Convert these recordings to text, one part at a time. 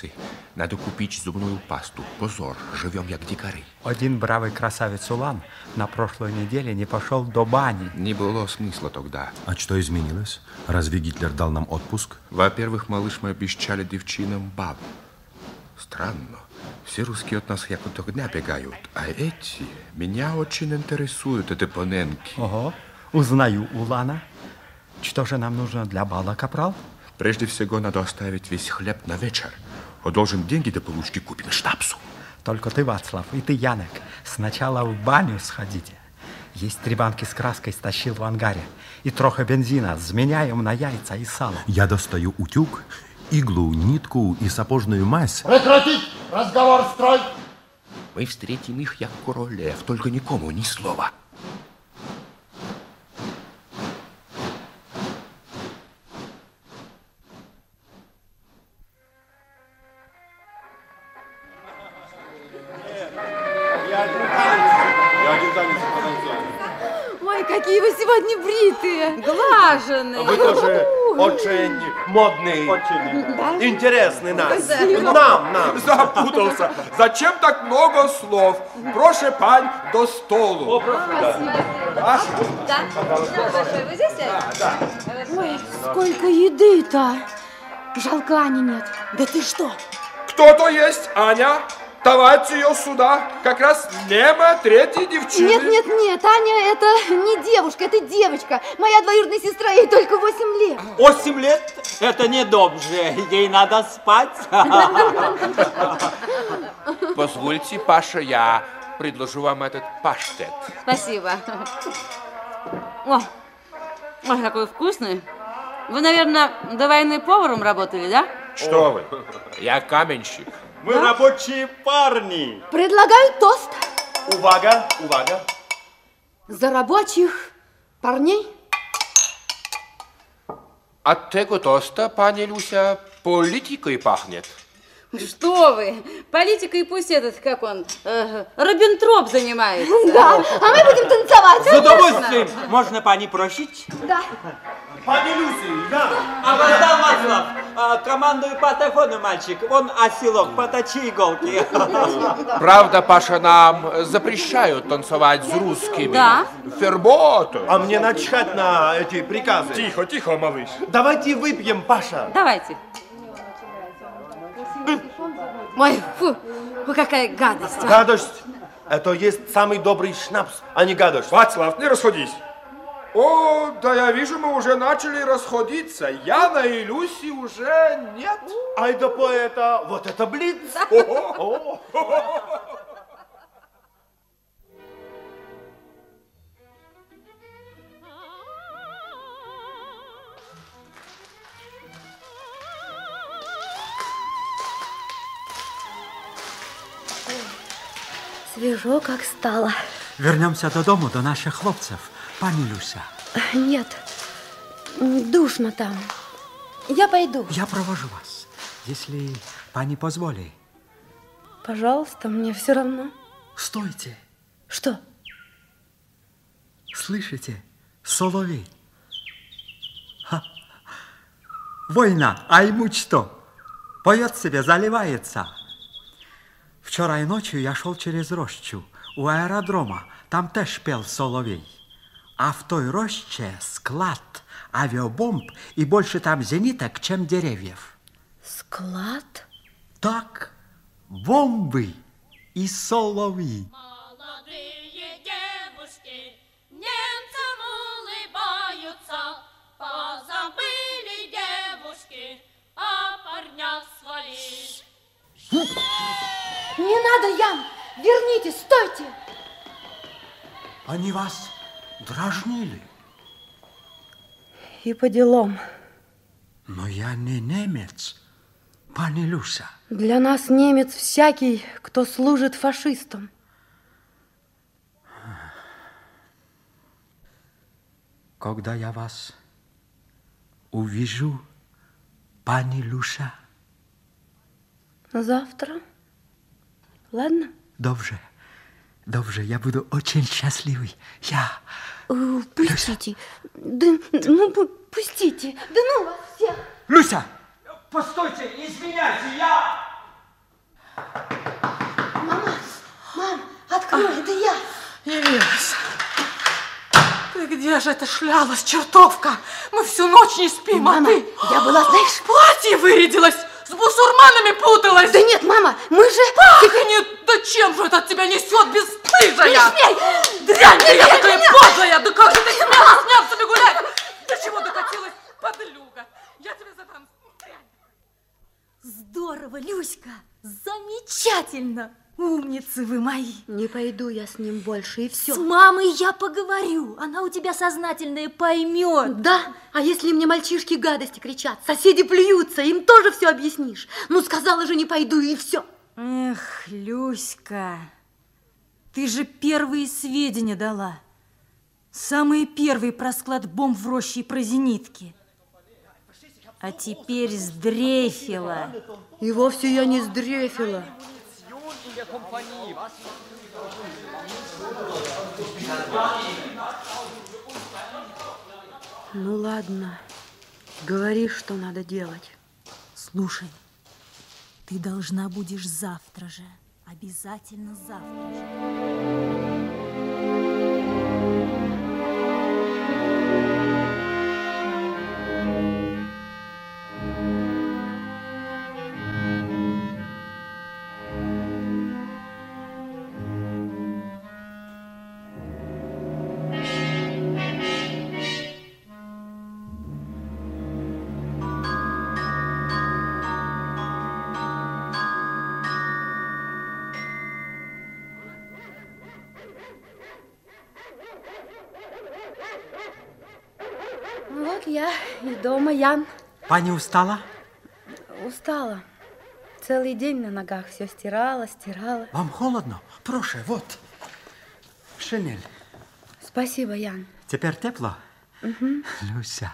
Хлопцы, надо купить зубную пасту. Позор, живем як дикари. Один бравый красавец Улан на прошлой неделе не пошел до бани. Не было смысла тогда. А что изменилось? Разве Гитлер дал нам отпуск? Во-первых, малыш, мы обещали девчинам баб. Странно. Все русские от нас як от огня бегают. А эти меня очень интересуют, эти поненки. Ого, узнаю Улана. Что же нам нужно для бала, капрал? Прежде всего, надо оставить весь хлеб на вечер. Одолжим деньги до получки купим штапсу. Только ты, Вацлав, и ты, Янек, сначала в баню сходите. Есть три банки с краской стащил в ангаре. И трохи бензина заменяем на яйца и сало. Я достаю утюг, иглу, нитку и сапожную мазь. Прекратить разговор строй! Мы встретим их як королев, только никому ни слова. Какие вы сегодня бритые. Глаженные. Вы тоже очень модный, интересный нас. Нам, нам. Запутался. Зачем так много слов? Прошу, пань, до столу. Да? Да, большой. Вы здесь? Да, Ой, сколько еды-то. Жалко Ани нет. Да ты что? Кто-то есть, Аня? Давайте ее сюда. Как раз Нема, третья девчина. Нет, нет, нет, Аня это не девушка, это девочка. Моя двоюродная сестра, ей только 8 лет. Восемь лет? Это не добже. Ей надо спать. Позвольте, Паша, я предложу вам этот паштет. Спасибо. О, ой, какой вкусный. Вы, наверное, до войны поваром работали, да? Что вы? Я каменщик. Мы рабочие парни. Предлагаю тост Увага, увага. за рабочих парней. От tego тоста, пани Люся, политикой пахнет. Что вы? Политикой пусть этот, как он, э, Робинтроп занимается. Да, а мы будем танцевать. С удовольствием. Можно пани просить? Да. Пани Люси, я. Опоздал Вацлав. А, командую по телефону, мальчик. Вон оселок, поточи иголки. Правда, Паша, нам запрещают танцевать с русскими. Да. Ферботу. А мне начхать на эти приказы. Тихо, тихо, малыш. Давайте выпьем, Паша. Давайте. Ой, фу, фу, какая гадость. а. Гадость. Это есть самый добрый шнапс, а не гадость. Вацлав, не расходись. О, да я вижу, мы уже начали расходиться. Яна и Люси уже нет. Ай да поэта, вот это блиц. О. Свежо, как стало. Вернемся до дому, до наших хлопцев. Пани Люся, Нет, душно там. Я пойду. я провожу вас, если пани позволит. Пожалуйста, мне все равно. Стойте, Что? слышите? Соловей. Ха. Война, а ему что? Поет себе, заливается. Вчера и ночью я шел через рощу у аэродрома. Там теж пел соловей. А в той роще склад авиабомб и больше там зениток, чем деревьев. Склад? Так, бомбы и соловьи. Молодые девушки немцам улыбаются, позабыли девушки о парнях своих. Не надо, Ян! Вернитесь, стойте! Они вас дразнили. И по делам. Но я не немец, пани Люся. Для нас немец всякий, кто служит фашистам. Когда я вас увижу, пани Люся, Завтра? Ладно? добре, добре, я буду очень счастливый. Я... Э, Пустите. Да, ну, пу- пустите. Да ну вас всех. Люся, Постойте, извиняйте, я... Мама, мам, открой, это я. Явилась. Ты где же это шлялась, чертовка? Мы всю ночь не спим, Мама, а ты... я была, знаешь... В платье вырядилась, с бусурманами путалась. Да нет, мама, мы же... Ах, нет, да чем же это от тебя несет, бесстыжая? Не смей! Дрянь ты, я Не такая меня! подлая! Да как же ты смела с немцами гулять? До чего докатилась, подлюга? Я тебе задам... Здорово, Люська! Замечательно! Умницы вы мои! Не пойду я с ним больше, и все. С мамой я поговорю. Она у тебя сознательная поймет. Да, а если мне мальчишки гадости кричат, соседи плюются, им тоже все объяснишь. Ну, сказала же, не пойду, и все. Эх, Люська, ты же первые сведения дала. Самые первые про склад бомб в роще и про зенитки. А теперь сдрейфила. И вовсе я не сдрефила. Ну ладно, говори, что надо делать. Слушай, ты должна будешь завтра же. Обязательно завтра же. Ян. Пани устала? Устала. Целый день на ногах все стирала, стирала. Вам холодно? Прошу, вот. Шинель. Спасибо, Ян. Теперь тепло? Мгм. Люся,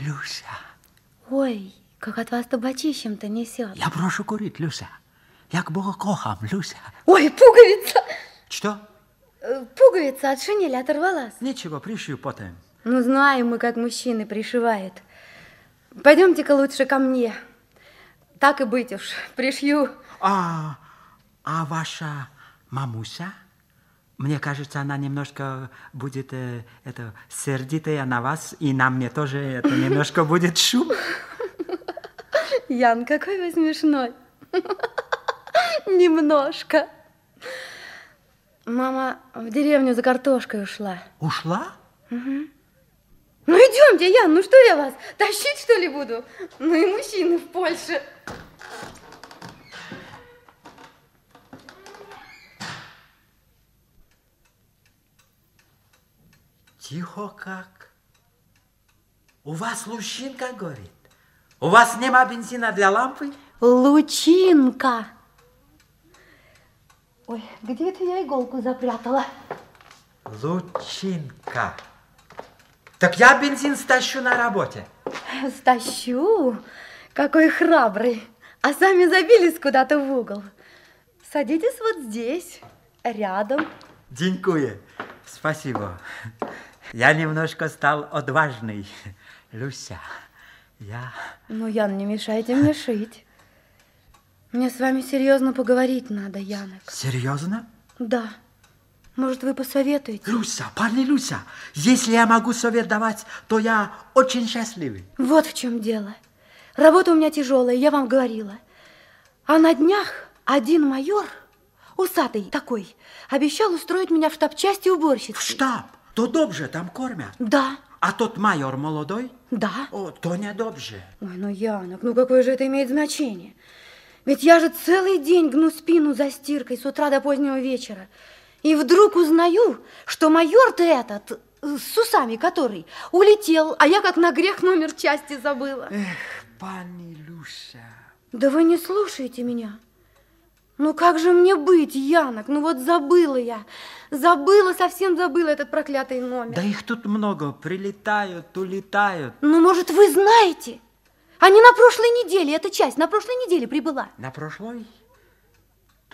Люся. Ой, как от вас табачищем-то несет. Я прошу курить, Люся. Як Бога кохам, Люся. Ой, пуговица! Что? Э, Пуговица от шинели оторвалась. Ничего, пришью потом. Ну, знаем мы, как мужчины пришивают. Пойдемте-ка лучше ко мне. Так и быть уж, пришью. А, а ваша мамуся? Мне кажется, она немножко будет э, это, сердитая на вас, и на мне тоже это немножко будет шум. Ян, какой вы смешной. Немножко. Мама в деревню за картошкой ушла. Ушла? Мгм. Ну идемте, Ян, ну что я вас, тащить что ли буду? Ну и мужчины в Польше. Тихо как. У вас лучинка горит. У вас нема бензина для лампы? Лучинка. Ой, где это я иголку запрятала? Лучинка. Так я бензин стащу на работе. Стащу. Какой храбрый. А сами забились куда-то в угол. Садитесь вот здесь, рядом. Дякую. Спасибо. Я немножко стал отважный. Люся, я... Ну, Ян, не мешайте мне шить. Мне с вами серьезно поговорить надо, Янок. Серьезно? Да. Может, вы посоветуете? Люся, пани Люся, если я могу совет давать, то я очень счастливый. Вот в чем дело. Работа у меня тяжелая, я вам говорила. А на днях один майор, усатый такой, обещал устроить меня в штаб-части уборщицы. В штаб? То добже там кормят. Да, А тот майор молодой? да. О, то не добже. Ой, ну, Янок, ну какое же это имеет значение? Ведь я же целый день гну спину за стиркой с утра до позднего вечера. И вдруг узнаю, что майор-то этот, э, с усами который, улетел, а я как на грех номер части забыла. Эх, пани Люся. Да вы не слушаете меня. Ну как же мне быть, Янок? Ну вот забыла я. Забыла, совсем забыла этот проклятый номер. Да их тут много, прилетают, улетают. Ну, может, вы знаете? Они на прошлой неделе, эта часть на прошлой неделе прибыла. На прошлой?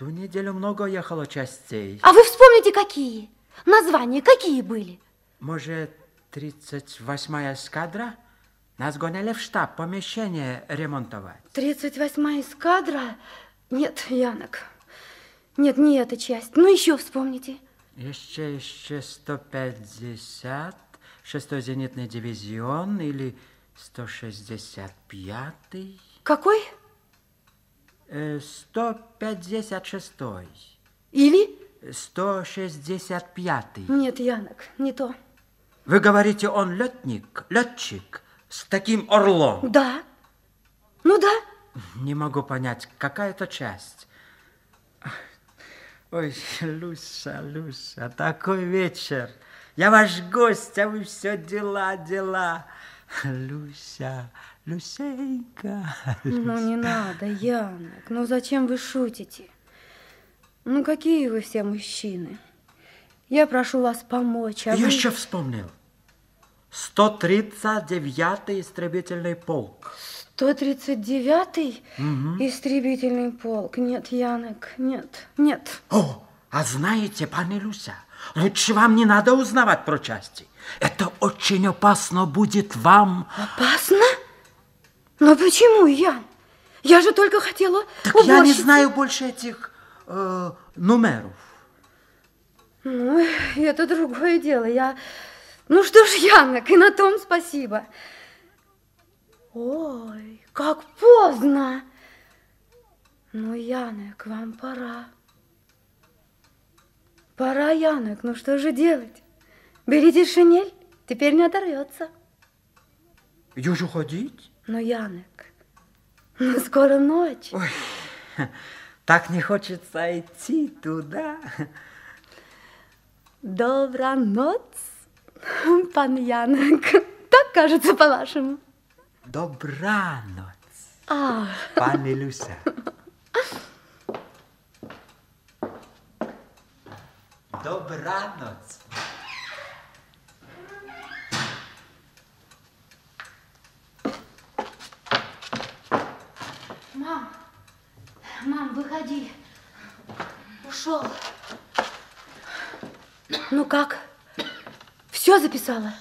Ту неделю много ехало частей. А вы вспомните, какие? Названия какие были? Может, 38-я эскадра? Нас гоняли в штаб помещение ремонтовать. 38-я эскадра? Нет, Янок. Нет, не эта часть. Ну, еще вспомните. Еще, еще 150, 6 зенитный дивизион или 165-й. Какой? Э, 156 Или? 165 Нет, Янок, не то. Вы говорите, он летник, летчик с таким орлом? Да. Ну да. Не могу понять, какая это часть. Ой, Люся, Люся, такой вечер. Я ваш гость, а вы все дела, дела. Люся, Люсенька. Ну, не надо, Янок. Ну, зачем вы шутите? Ну, какие вы все мужчины. Я прошу вас помочь, а Я вы... еще вспомнил. 139-й истребительный полк. 139-й Мгм. истребительный полк. Нет, Янок, нет, нет. О, а знаете, пани Люся, лучше вам не надо узнавать про части. Это очень опасно будет вам. Опасно? Но почему, Ян? Я же только хотела Так я не знаю больше этих э, номеров. Ну, это другое дело. Я... Ну что ж, Янок, и на том спасибо. Ой, как поздно. Ну, Янок, вам пора. Пора, Янок, ну что же делать? Берите шинель, теперь не оторвется. Юж уходить? Ну, Янок, ну скоро ночь. Ой, так не хочется идти туда. Добра ночь, пан Янок. Так кажется, по-вашему. Добраноc, А, пани Люся. Добраноc. Мам, мам, выходи. Ушел. Ну как? Все записала?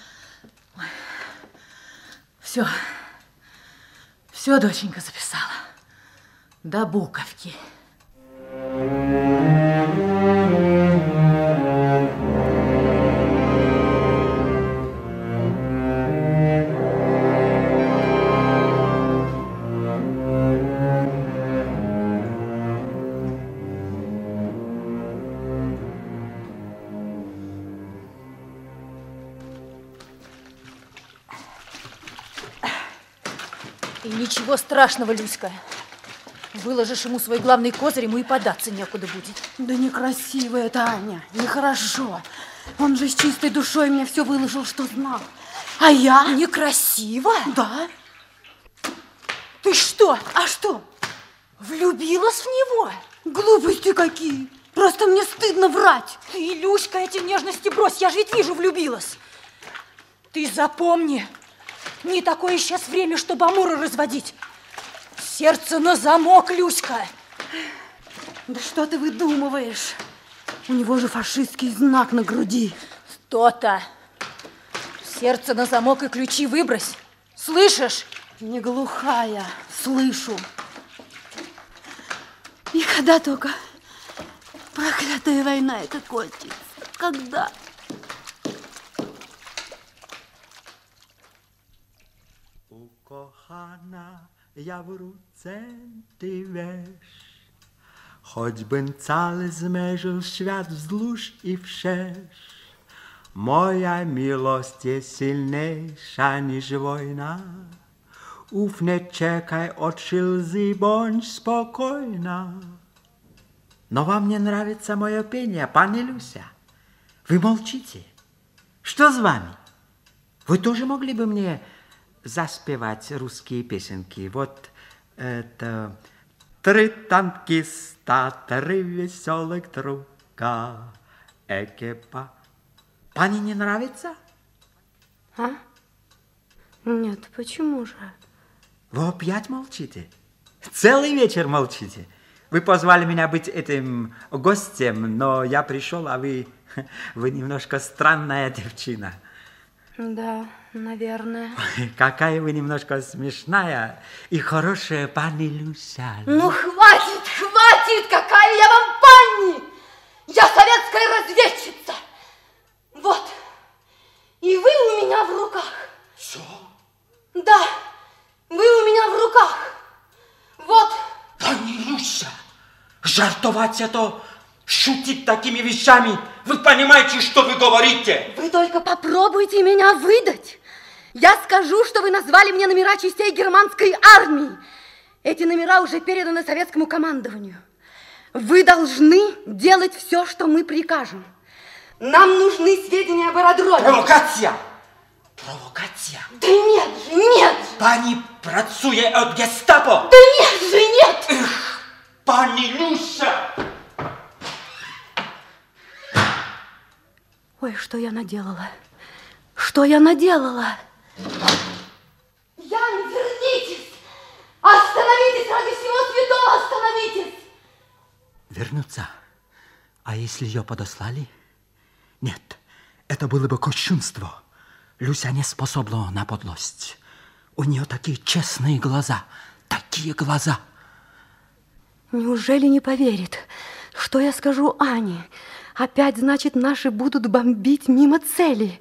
Все. Все, доченька, записала. До буковки. И страшного, Люська. Выложишь ему свой главный козырь, ему и податься некуда будет. Да некрасиво это, Аня, нехорошо. Он же с чистой душой мне все выложил, что знал. А я? Некрасиво? Да. Ты что? А что? Влюбилась в него? Глупости какие. Просто мне стыдно врать. Ты, Люська, эти нежности брось, я же ведь вижу, влюбилась. Ты запомни, не такое сейчас время, чтобы амуры разводить. Сердце на замок, Люська. Да что ты выдумываешь? У него же фашистский знак на груди. То-то. Сердце на замок и ключи выбрось. Слышишь? Не глухая, слышу. И когда только проклятая война это кончится? Когда? Ukochana, ja wrócę, ty wiesz. Choćbym cały zmierzył świat wzdłuż i wszerz, moja miłość jest silniejsza niż wojna. Uf, nie czekaj, oczy łzy, bądź spokojna. Но вам не нравится мое пение, пани Люся. Вы молчите. Что с вами? Вы тоже могли бы мне заспевать русские песенки? Вот это... Три танкиста, три веселых друга, экипа. Пани не нравится? А? Нет, почему же? Вы опять молчите? Целый вечер молчите. Вы позвали меня быть этим гостем, но я пришел, а вы, вы немножко странная девчина. Да, наверное. Какая вы немножко смешная и хорошая пани Люся. Ну, хватит, хватит! Какая я вам пани! Я советская разведчица! Вот. И вы у меня в руках. Что? Да, вы у меня в руках. Вот. Пани Люся, жартовать это, шутить такими вещами. Вы понимаете, что вы говорите? Вы только попробуйте меня выдать. Я скажу, что вы назвали мне номера частей германской армии. Эти номера уже переданы советскому командованию. Вы должны делать все, что мы прикажем. Нам нужны сведения об аэродроме. Провокация! Провокация! Да нет же, нет! Пани працує от гестапо! Да нет же, нет! Эх, пани Люся! Ой, что я наделала? Что я наделала? Ян, вернитесь! Остановитесь, ради всего святого, остановитесь! Вернуться? А если ее подослали? Нет, это было бы кощунство. Люся не способна на подлость. У нее такие честные глаза, такие глаза. Неужели не поверит, что я скажу Ане? Опять, значит, наши будут бомбить мимо цели.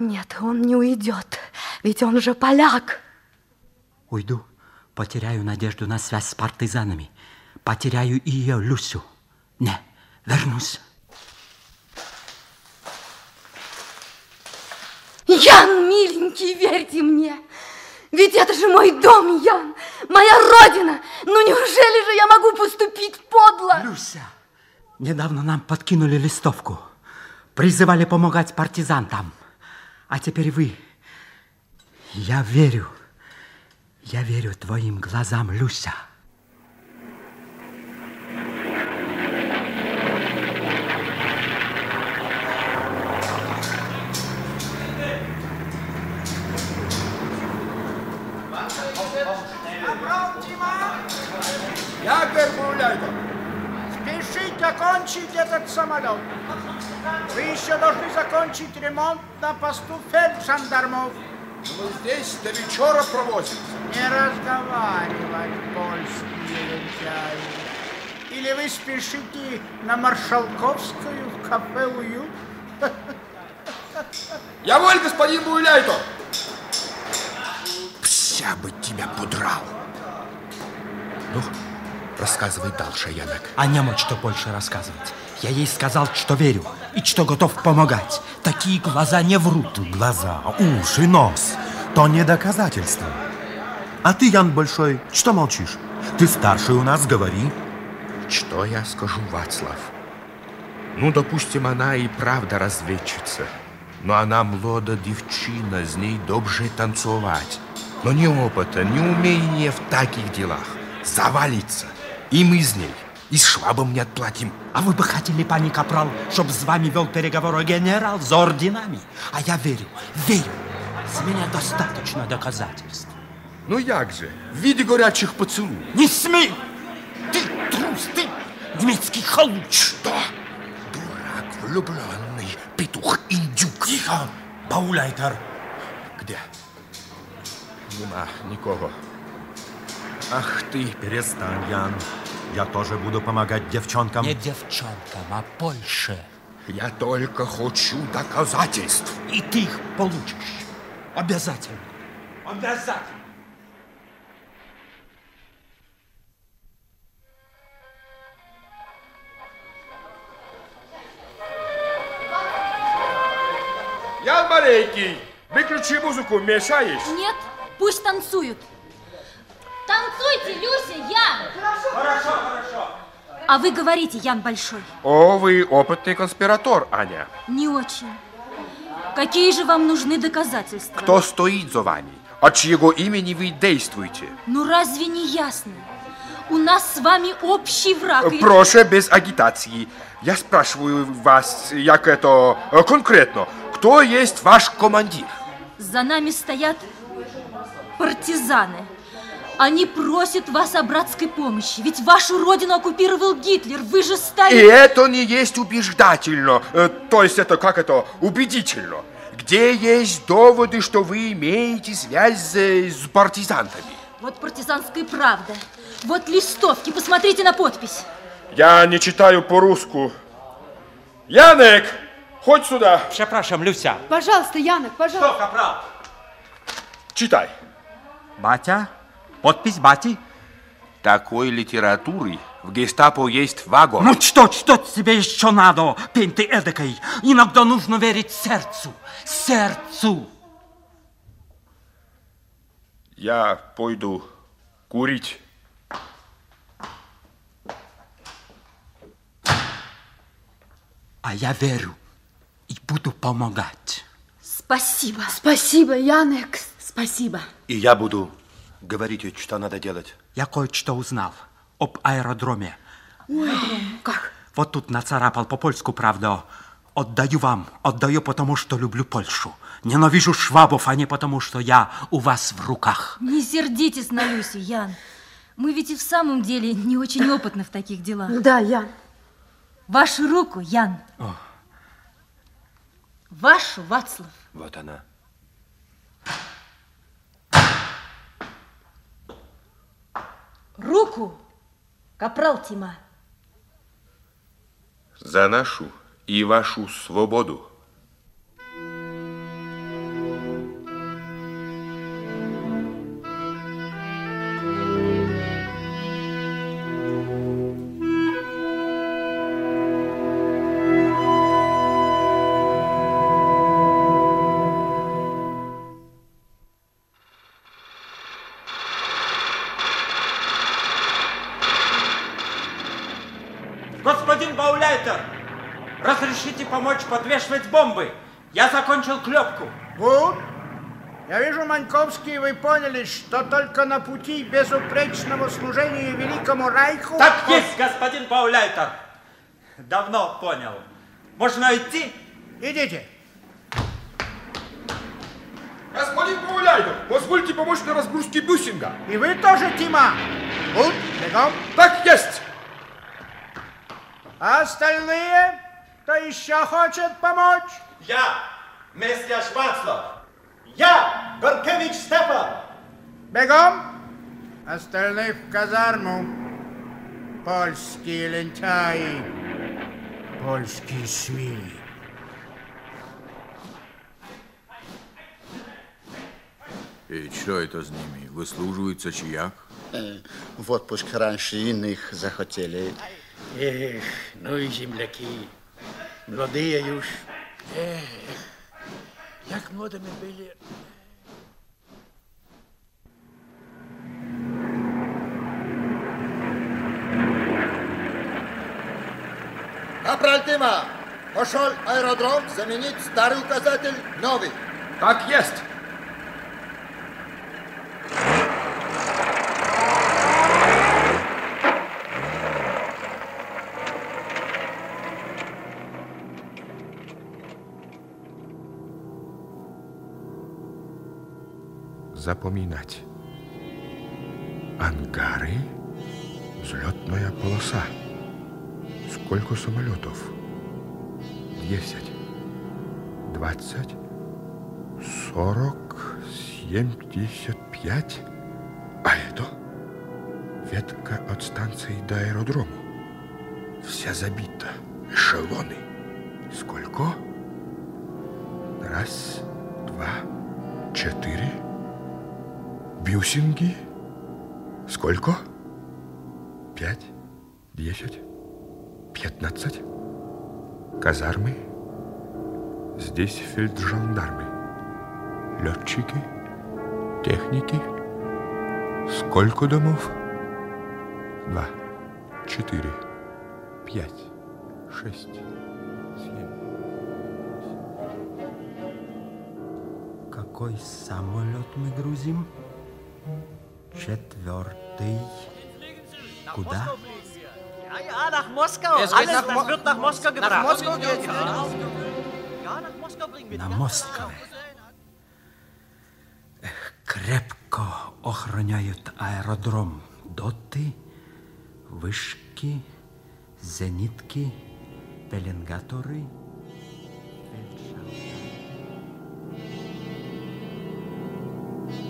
Нет, он не уйдет, ведь он же поляк. Уйду, потеряю надежду на связь с партизанами. Потеряю и ее, Люсю. Не, вернусь. Ян, миленький, верьте мне. Ведь это же мой дом, Ян, моя родина. Ну неужели же я могу поступить подло? Люся, недавно нам подкинули листовку. Призывали помогать партизантам. А теперь вы. Я верю. Я верю твоим глазам, Люся. Ягер Гуляйко. Спешите окончить этот самолет. Вы еще должны закончить ремонт на посту фельдшандармов. Мы здесь до вечера провозим. Не разговаривать, польские лентяи. Или вы спешите на Маршалковскую в кафе «Уют»? Я воль, господин Буйляйто. Вся бы тебя подрал. Рассказывай дальше, Янок. А не мочь что больше рассказывать. Я ей сказал, что верю и что готов помогать. Такие глаза не врут. Глаза, уши, нос. То не доказательство. А ты, Ян Большой, что молчишь? Ты старший у нас, говори. Что я скажу, Вацлав? Ну, допустим, она и правда разведчица. Но она млода девчина, с ней добже танцевать. Но ни опыта, ни умения в таких делах. Завалится. И мы с ней. И с швабом не отплатим. А вы бы хотели, пани Капрал, чтобы с вами вел переговоры генерал за орденами? А я верю, верю. С меня достаточно доказательств. Ну як же, в виде горячих поцелуев. Не смей! Ты трус, ты немецкий халуч. Что? Дурак влюбленный, петух индюк. Тихо, Бауляйтер. Где? Нема никого. Ах ты. Перестань, Ян. Я тоже буду помогать девчонкам. Не девчонкам, а Польше. Я только хочу доказательств. И ты их получишь. Обязательно. Обязательно. Ян Маленький, выключи музыку, мешаешь. Нет, пусть танцуют. Танцуйте, Люся, Ян! Хорошо, хорошо. А вы говорите, Ян Большой. О, вы опытный конспиратор, Аня. Не очень. Какие же вам нужны доказательства? Кто стоит за вами? От чьего имени вы действуете? Ну разве не ясно? У нас с вами общий враг. и- Прошу без агитации. Я спрашиваю вас, як это э, конкретно, кто есть ваш командир? За нами стоят партизаны. Они просят вас о братской помощи. Ведь вашу родину оккупировал Гитлер. Вы же И стали... это не есть убеждательно, э, то есть это как это, убедительно. Где есть доводы, что вы имеете связь с партизантами? Вот партизанская правда. Вот листовки, посмотрите на подпись. Я не читаю по-русски. Янек, хоть сюда. Przepraszam, Люся. Пожалуйста, Янок, пожалуйста. Что, капрал? Читай. Батя, подпись бати. Такой литературы в гестапо есть вагон. Ну что, что тебе еще надо, пень ты эдакой? Иногда нужно верить сердцу, сердцу. Я пойду курить. А я верю и буду помогать. Спасибо. Спасибо, Янек. Спасибо. И я буду говорить, что надо делать. Я кое-что узнал об аэродроме. Как? Вот тут нацарапал по-польску, правда. Отдаю вам, отдаю, потому что люблю Польшу. Ненавижу швабов, а не потому, что я у вас в руках. Не сердитесь на Люсю, Ян. Мы ведь и в самом деле не очень опытны в таких делах. Да, Ян. Вашу руку, Ян. О. Вашу, Вацлав. Вот она. Руку, капрал Тима. За нашу и вашу свободу. Бомбы? Я закончил клепку. Вот. Я вижу, Маньковский, вы поняли, что только на пути безупречного служения Великому Райху... Так есть, господин Бауляйтер. Давно понял. Можно идти? Идите. Господин Пауляйдер, позвольте помочь на разгрузке бюсинга. И вы тоже, Тима. Вот, бегом. Так есть. А остальные, кто еще хочет помочь? Я, месьяш Вацлав. Я, Горкевич Степан. Бегом. Остальных в казарму. Польские лентяи. Польские свиньи. И что это с ними? Выслуживается чьяк? Э, В отпуск раньше иных захотели. Эх, ну и земляки. Молодые już. Эх, jak młodymi byli. Капрал Тима, пошел аэродром заменить старый указатель новый. Так есть. Запоминать. Ангары, взлетная полоса. Сколько самолетов? Десять, двадцать, сорок, семьдесят пять. А это ветка от станции до аэродрому. Вся забита. Эшелоны. Сколько? Раз, два, четыре. Бюсинги. Сколько? Пять, десять, пятнадцать. Казармы. Здесь фельджандармы. Летчики. Техники. Сколько домов? Два, четыре, пять, шесть, семь. Какой самолет мы грузим? Четвертый. Куда? Ja, ja, nach Moskau. Es geht Alles, nach das Mo- wird nach Moskau nach gebracht. Moskau geht's. Ja, ja nach Moskau bringen wir На. Москве. Крепко охраняют аэродром доты, вышки, зенитки, пеленгаторы.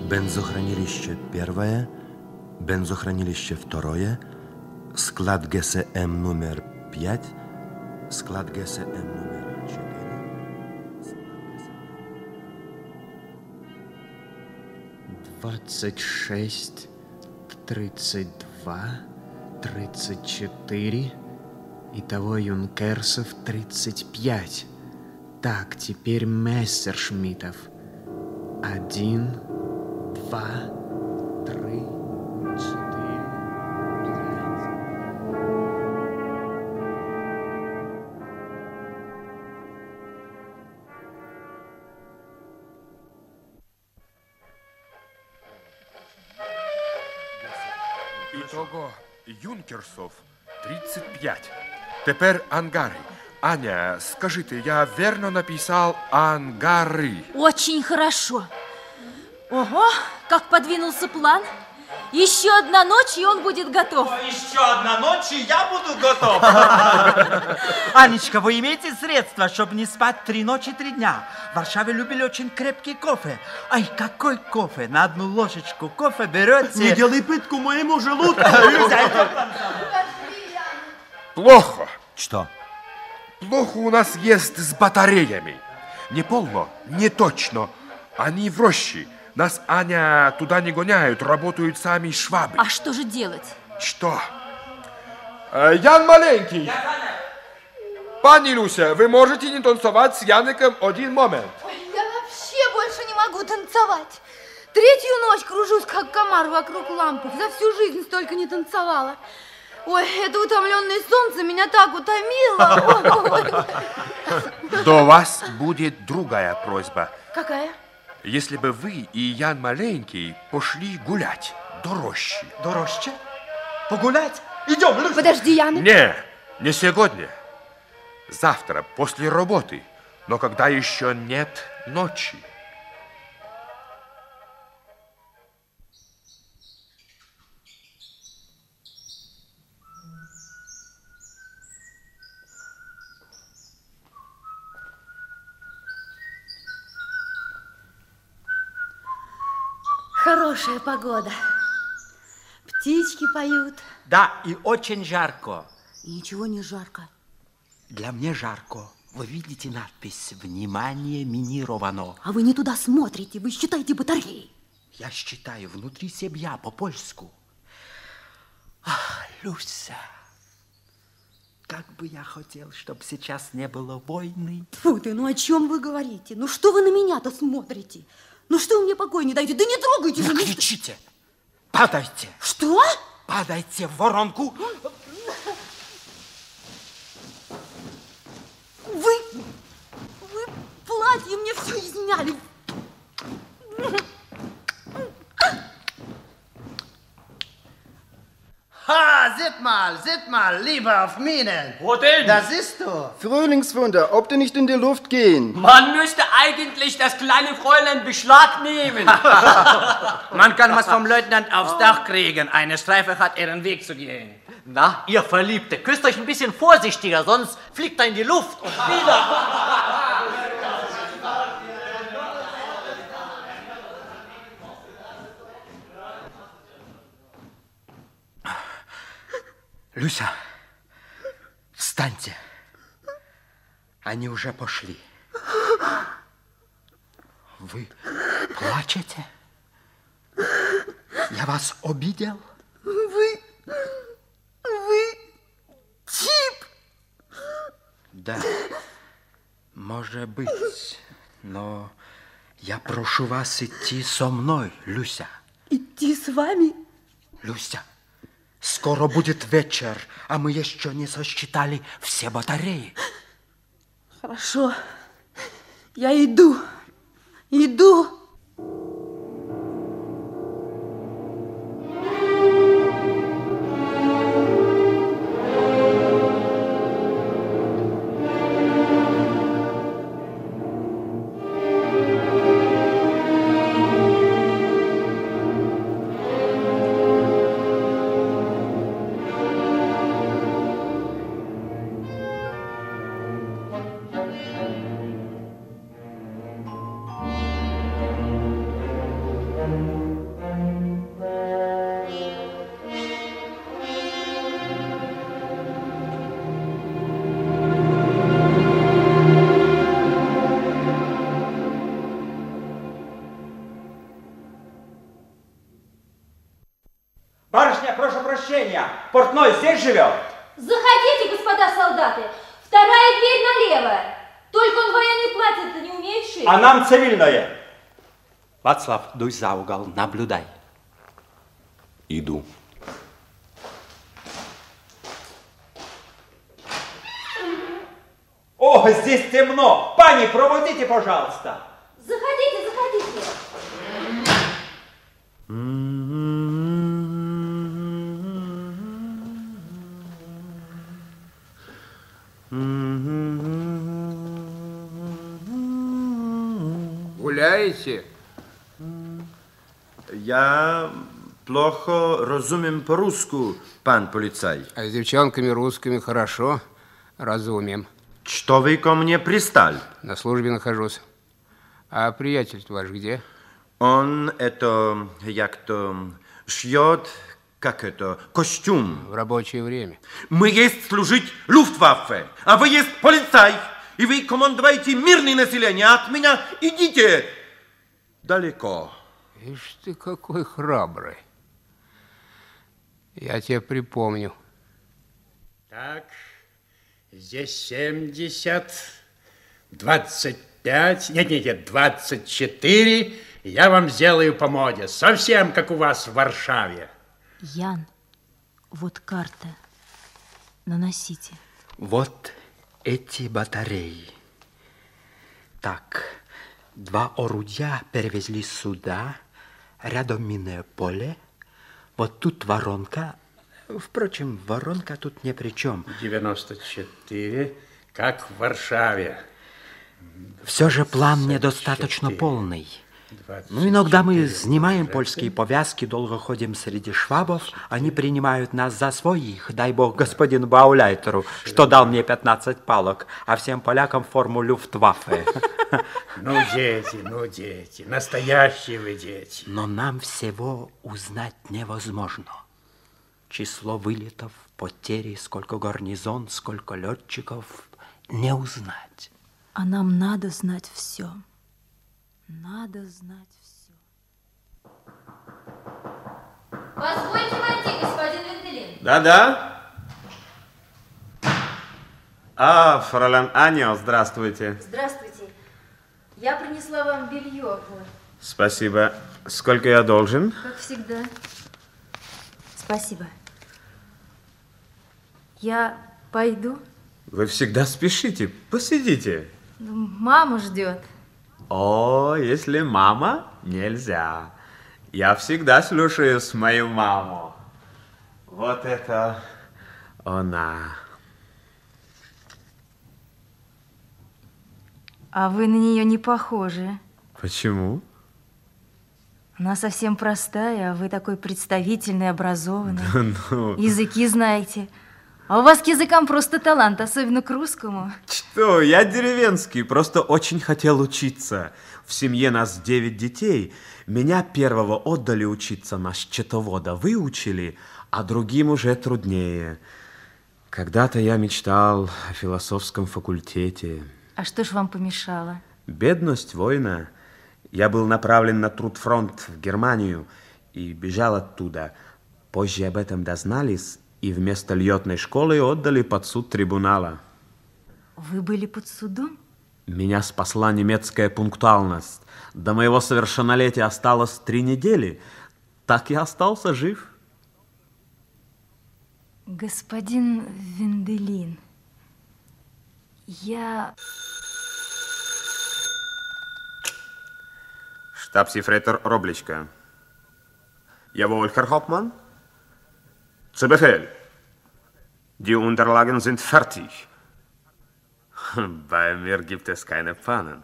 Бензохранилище первое, бензохранилище второе, склад ГСМ номер пять, склад ГСМ номер четыре. Двадцать шесть, тридцать два, тридцать четыре. Итого юнкерсов тридцать пять. Так, теперь мессершмиттов. Один, два, три, четыре, пять. Итого юнкерсов 35. Тепер ангари. Аня, скажите, я верно написал ангары? Очень хорошо. Ого, как подвинулся план. Еще одна ночь, и он будет готов. Еще одна ночь, и я буду готов. Анечка, вы имеете средства, чтобы не спать три ночи, три дня? В Варшаве любили очень крепкий кофе. Ай, какой кофе? На одну ложечку кофе берете... Не делай пытку моему желудку. Плохо. Что? Плохо у нас есть с батареями. Не полно, не точно. Они в роще. Нас, Аня, туда не гоняют, работают сами швабы. А что же делать? Что? Э, Ян маленький. Пани Люся, вы можете не танцевать с Яныком один момент? Я вообще больше не могу танцевать. Третью ночь кружусь, как комар вокруг лампы. За всю жизнь столько не танцевала. Ой, это утомленное солнце меня так утомило. Ой. До вас будет другая просьба. Какая? Если бы вы и Ян маленький пошли гулять до рощи. До рощи? Погулять? Идем, Люся. Подожди, Яны. Не, не сегодня. Завтра, после работы. Но когда еще нет ночи. Хорошая погода. Птички поют. Да, и очень жарко. Ничего не жарко. Для меня жарко. Вы видите надпись «Внимание, минировано». А вы не туда смотрите, вы считаете батареи. Я считаю внутри себя по-польску. Ах, Люся, как бы я хотел, чтобы сейчас не было войны. Фу ты, ну о чем вы говорите? Ну что вы на меня-то смотрите? Ну что вы мне покой не даете? Да не трогайте Не же. ну кричите! Падайте! Что? Падайте в воронку! Вы, вы платье мне все изняли. Ha, sitt mal, sitt mal, lieber auf Minen. Wo denn? Da siehst du. Frühlingswunder, ob die nicht in die Luft gehen. Man müsste eigentlich das kleine Fräulein Beschlag nehmen. Man kann was vom Leutnant aufs Dach kriegen. Eine Streife hat ihren Weg zu gehen. Na, ihr Verliebte, küsst euch ein bisschen vorsichtiger, sonst fliegt er in die Luft und wieder. Люся, встаньте. Они уже пошли. Вы плачете? Я вас обидел? Вы, вы тип. Да, может быть. Но я прошу вас идти со мной, Люся. Идти с вами? Люся, скоро будет вечер, а мы еще не сосчитали все батареи. Хорошо. Я иду. Иду. Вацлав, дуй за угол, наблюдай. Иду. О, здесь темно. Пани, проводите, пожалуйста. Заходите, заходите. Гуляете? Я плохо разумем по-русски, пан полицай. А с девчонками русскими хорошо разумем. Что вы ко мне пристали? На службе нахожусь. А приятель ваш где? Он это, як-то, шьет, как это, костюм. В рабочее время. Мы есть служить Люфтваффе, а вы есть полицай. И вы командуете мирное население, а от меня идите далеко. Ишь ты какой храбрый. Я тебе припомню. Так, здесь 70, 25, нет, нет, нет, 24. Я вам сделаю по моде, совсем как у вас в Варшаве. Ян, вот карта. Наносите. Вот эти батареи. Так, два орудия перевезли сюда, рядом минное поле. Вот тут воронка. Впрочем, воронка тут ни при чем. 94, как в Варшаве. Все же план недостаточно полный. Ну, иногда мы снимаем польские повязки, долго ходим среди швабов, они принимают нас за своих. Дай бог господину Бауляйтеру, что дал мне 15 палок, а всем полякам форму Люфтваффе. Ну, дети, ну, дети, настоящие вы дети. Но нам всего узнать невозможно. Число вылетов, потери, сколько гарнизон, сколько летчиков, не узнать. А нам надо знать все. Надо знать все. Позвольте войти, господин Венделин. Да-да. А, фролен Аньо, здравствуйте. Здравствуйте. Я принесла вам белье. Спасибо. Сколько я должен? Как всегда. Спасибо. Я пойду. Вы всегда спешите. Посидите. Мама ждет. О, если мама, нельзя. Я всегда слушаюсь мою маму. Вот это она. А вы на нее не похожи. Почему? Она совсем простая, а вы такой представительный, образованный. Да ну. Языки знаете. А у вас к языкам просто талант, особенно к русскому. Что, я деревенский, просто очень хотел учиться. В семье нас девять детей. Меня первого отдали учиться на счетовода, выучили, а другим уже труднее. Когда-то я мечтал о философском факультете. А что ж вам помешало? Бедность, война. Я был направлен на трудфронт в Германию и бежал оттуда. Позже об этом дознались и вместо льотной школы отдали под суд трибунала. Вы были под судом? Меня спасла немецкая пунктуальность. До моего совершеннолетия осталось три недели. Так я остался жив. Господин Венделин, я... Штабсифрейтор Робличка. Jawohl, Herr Hauptmann? Zu Befehl. Die Unterlagen sind fertig. Bei mir gibt es keine Pannen.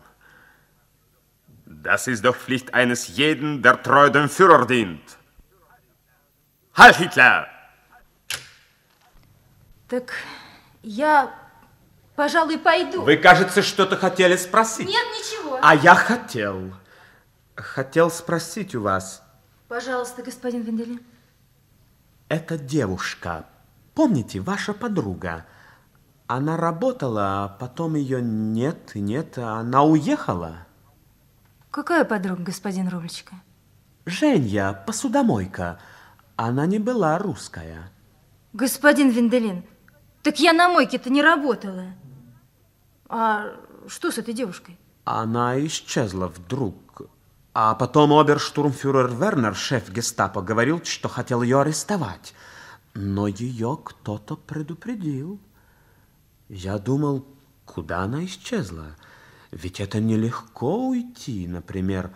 Das ist doch Pflicht eines jeden, der treu dem Führer dient. Heil Hitler! Так я, пожалуй, пойду. Вы, кажется, что-то хотели спросить. Нет, ничего. А я хотел. Хотел спросить у вас. Пожалуйста, господин Венделин. Эта девушка, помните, ваша подруга, она работала, а потом ее нет нет, а она уехала? Какая подруга, господин Рублечка? Женя, посудомойка. Она не была русская. Господин Венделин, так я на мойке-то не работала. А что с этой девушкой? Она исчезла вдруг. А потом оберштурмфюрер Вернер, шеф гестапо, говорил, что хотел ее арестовать. Но ее кто-то предупредил. Я думал, куда она исчезла? Ведь это нелегко уйти, например,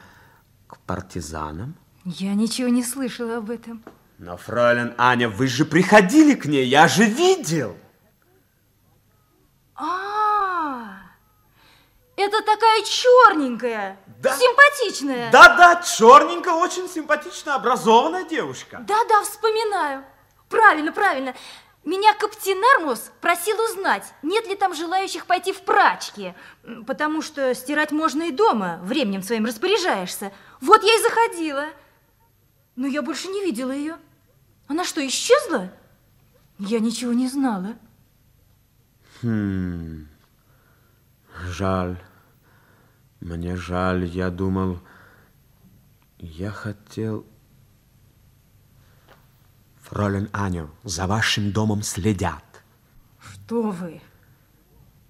к партизанам. Я ничего не слышала об этом. Но, фройлен Аня, вы же приходили к ней, я же видел. Это такая черненькая, симпатичная. Да-да, черненькая, очень симпатично образованная девушка. Да-да, вспоминаю. Правильно, правильно. Меня Каптинермус просил узнать, нет ли там желающих пойти в прачки, потому что стирать можно и дома, временем своим распоряжаешься. Вот я и заходила. Но я больше не видела ее. Она что, исчезла? Я ничего не знала. Хм, жаль. Мне жаль, я думал, я хотел... Фролен Аню, за вашим домом следят. Что вы?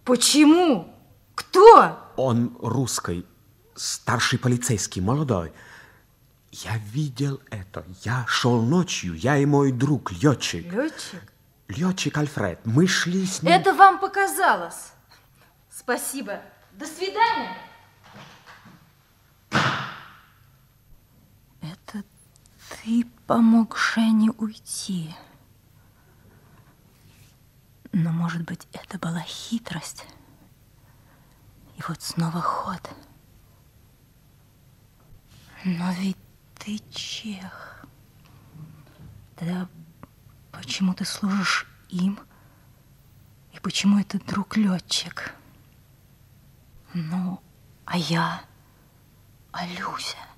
Почему? Кто? Он русский, старший полицейский, молодой. Я видел это. Я шел ночью, я и мой друг, летчик. Летчик? Летчик Альфред. Мы шли с ним... Это вам показалось. Спасибо. До свидания. Это ты помог Жене уйти. Но, может быть, это была хитрость? И вот снова ход. Но ведь ты чех. Тогда почему ты служишь им? И почему этот друг летчик? Ну, а я, а?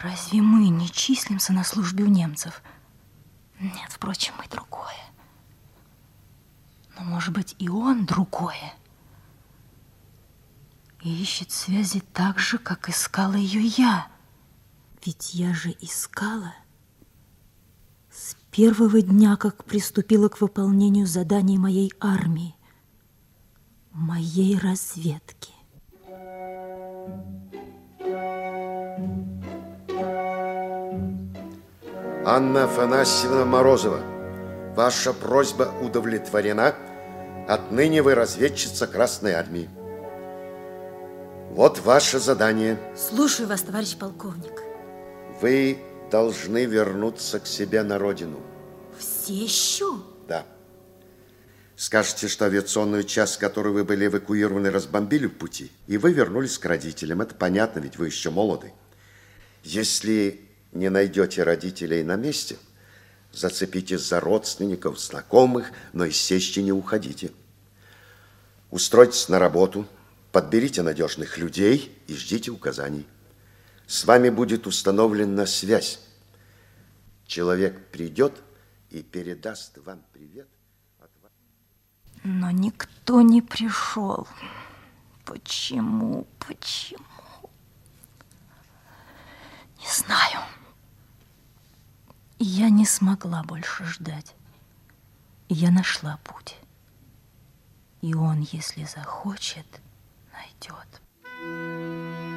Разве мы не числимся на службе у немцев? Нет, впрочем, мы другое. Но, может быть, и он другое. И ищет связи так же, как искала ее я. Ведь я же искала с первого дня, как приступила к выполнению заданий моей армии, моей разведки. Анна Афанасьевна Морозова, ваша просьба удовлетворена. Отныне вы разведчица Красной Армии. Вот ваше задание. Слушаю вас, товарищ полковник. Вы должны вернуться к себе на родину. Все еще? Да. Скажете, что авиационную часть, с которой вы были эвакуированы, разбомбили в пути, и вы вернулись к родителям. Это понятно, ведь вы еще молоды. Если не найдете родителей на месте, зацепитесь за родственников, знакомых, но из сечи не уходите. Устройтесь на работу, подберите надежных людей и ждите указаний. С вами будет установлена связь. Человек придет и передаст вам привет. Но никто не пришел. Почему? Почему? Не знаю. Я не смогла больше ждать. Я нашла путь. И он, если захочет, найдет.